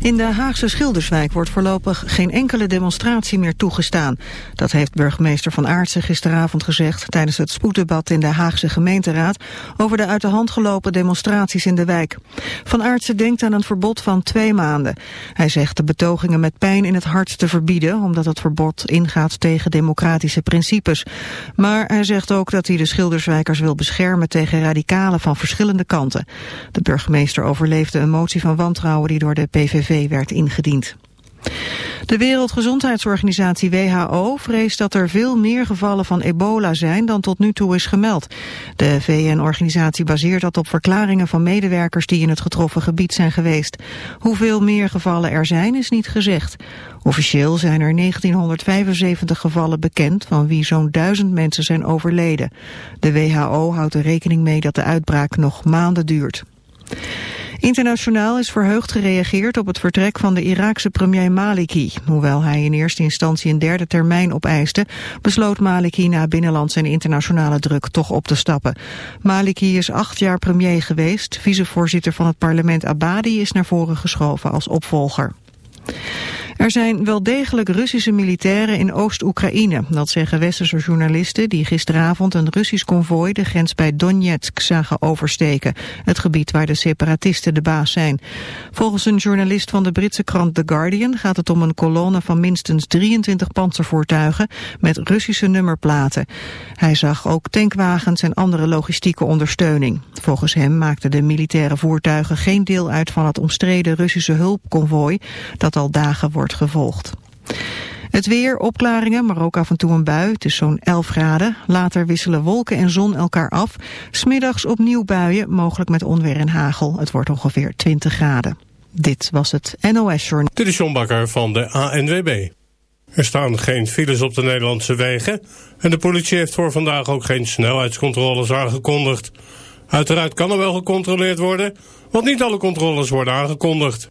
In de Haagse Schilderswijk wordt voorlopig geen enkele demonstratie meer toegestaan. Dat heeft burgemeester Van Aartsen gisteravond gezegd... tijdens het spoeddebat in de Haagse gemeenteraad... over de uit de hand gelopen demonstraties in de wijk. Van Aartsen denkt aan een verbod van twee maanden. Hij zegt de betogingen met pijn in het hart te verbieden... omdat het verbod ingaat tegen democratische principes. Maar hij zegt ook dat hij de Schilderswijkers wil beschermen... tegen radicalen van verschillende kanten. De burgemeester overleefde een motie van wantrouwen die door de PVV werd ingediend. De Wereldgezondheidsorganisatie WHO vreest dat er veel meer gevallen van ebola zijn dan tot nu toe is gemeld. De VN-organisatie baseert dat op verklaringen van medewerkers die in het getroffen gebied zijn geweest. Hoeveel meer gevallen er zijn is niet gezegd. Officieel zijn er 1975 gevallen bekend van wie zo'n duizend mensen zijn overleden. De WHO houdt er rekening mee dat de uitbraak nog maanden duurt. Internationaal is verheugd gereageerd op het vertrek van de Iraakse premier Maliki. Hoewel hij in eerste instantie een derde termijn opeiste, besloot Maliki na binnenlands en internationale druk toch op te stappen. Maliki is acht jaar premier geweest. Vicevoorzitter van het parlement Abadi is naar voren geschoven als opvolger. Er zijn wel degelijk Russische militairen in Oost-Oekraïne. Dat zeggen westerse journalisten die gisteravond een Russisch konvooi de grens bij Donetsk zagen oversteken. Het gebied waar de separatisten de baas zijn. Volgens een journalist van de Britse krant The Guardian gaat het om een kolonne van minstens 23 panzervoertuigen met Russische nummerplaten. Hij zag ook tankwagens en andere logistieke ondersteuning. Volgens hem maakten de militaire voertuigen geen deel uit van het omstreden Russische hulpconvooi dat al dagen wordt gevolgd. Het weer, opklaringen, maar ook af en toe een bui. Het is zo'n 11 graden. Later wisselen wolken en zon elkaar af. Smiddags opnieuw buien, mogelijk met onweer en hagel. Het wordt ongeveer 20 graden. Dit was het NOS Journal. Dit is John van de ANWB. Er staan geen files op de Nederlandse wegen. En de politie heeft voor vandaag ook geen snelheidscontroles aangekondigd. Uiteraard kan er wel gecontroleerd worden, want niet alle controles worden aangekondigd.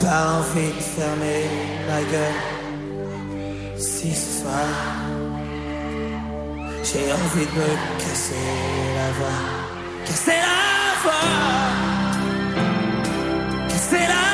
pas envie de fermer la gueule. Si ce soir, j'ai envie de me casser la voix. Casser la voix. Casser la voix.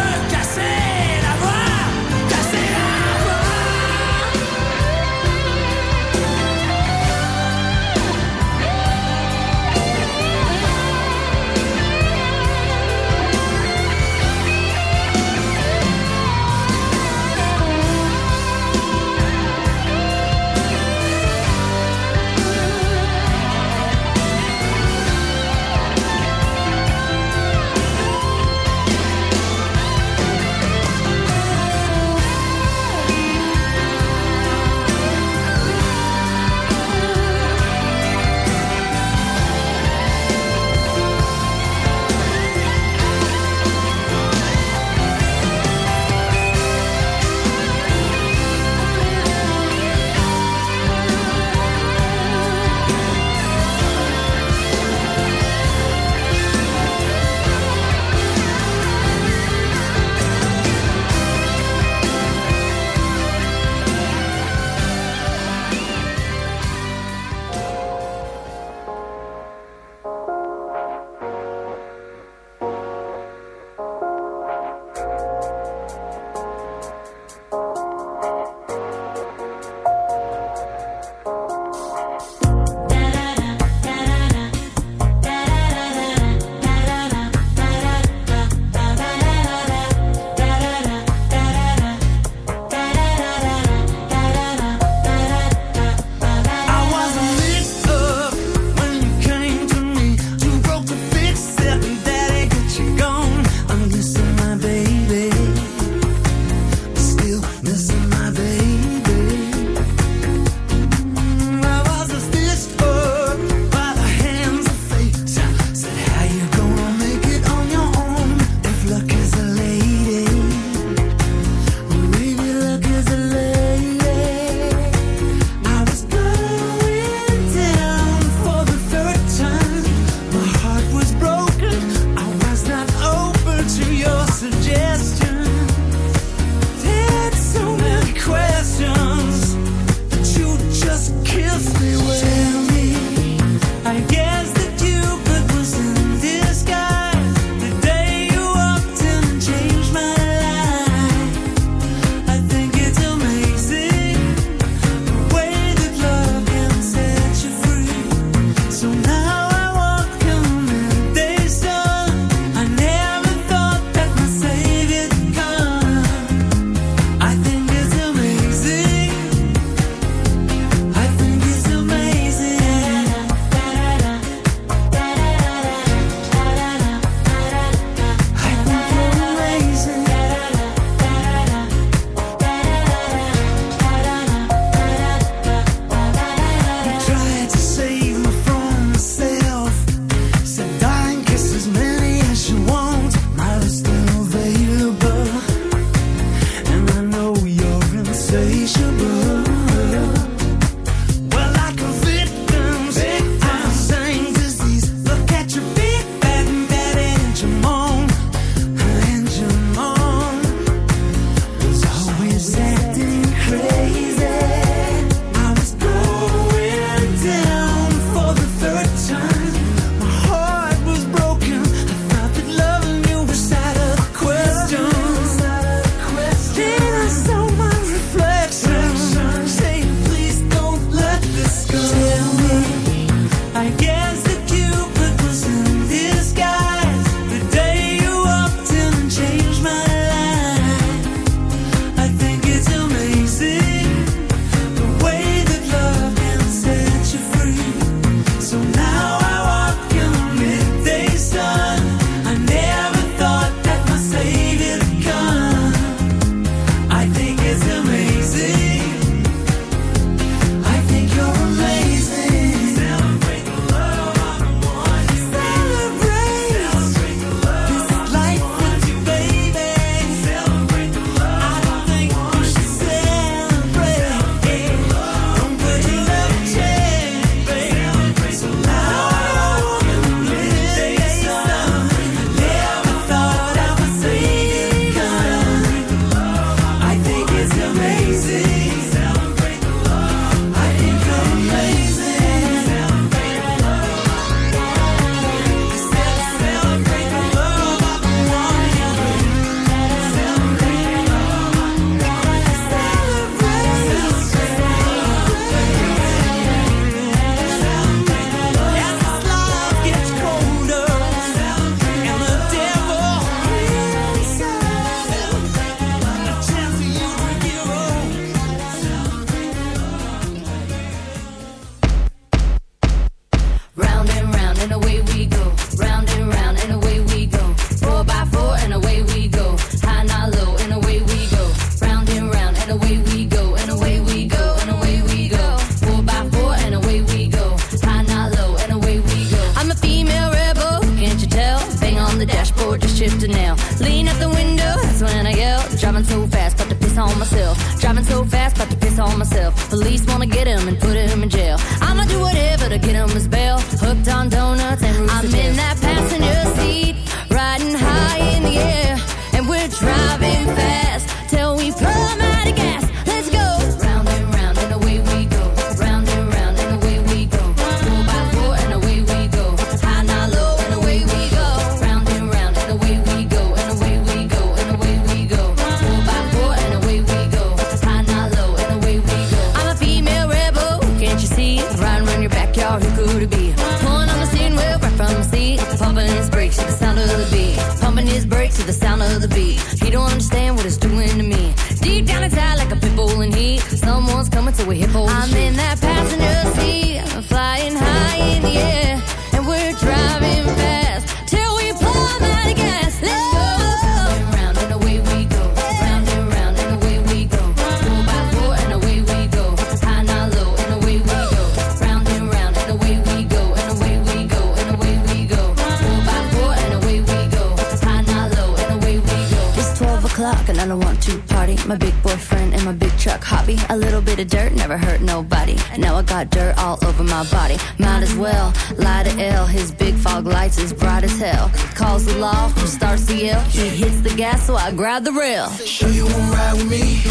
might as well lie to His big fog lights as bright as hell. Calls the law, starts to yell. He hits the gas, so I grab the rail. Sure you won't ride with me?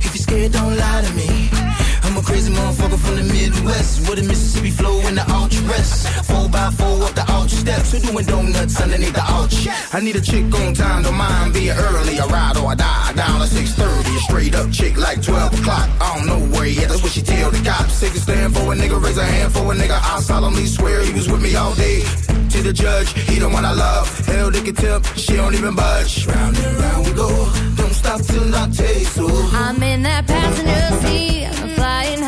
If you're scared, don't lie to me crazy motherfucker from the Midwest. With a Mississippi flow in the ultra rest. Four by four up the ultra steps. Who doing donuts underneath the arch. I need a chick on time, don't mind being early. I ride or I die. Down at 6.30. A straight up chick like 12 o'clock. I don't know where yet. That's what she tell the cops. Take a stand for a nigga, raise a hand for a nigga. I solemnly swear he was with me all day. To the judge, he the one I love. Hell, they can tip, she don't even budge. Round and round we go. Don't stop till I taste. you. I'm in that passenger seat. I'm flying high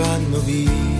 vanno via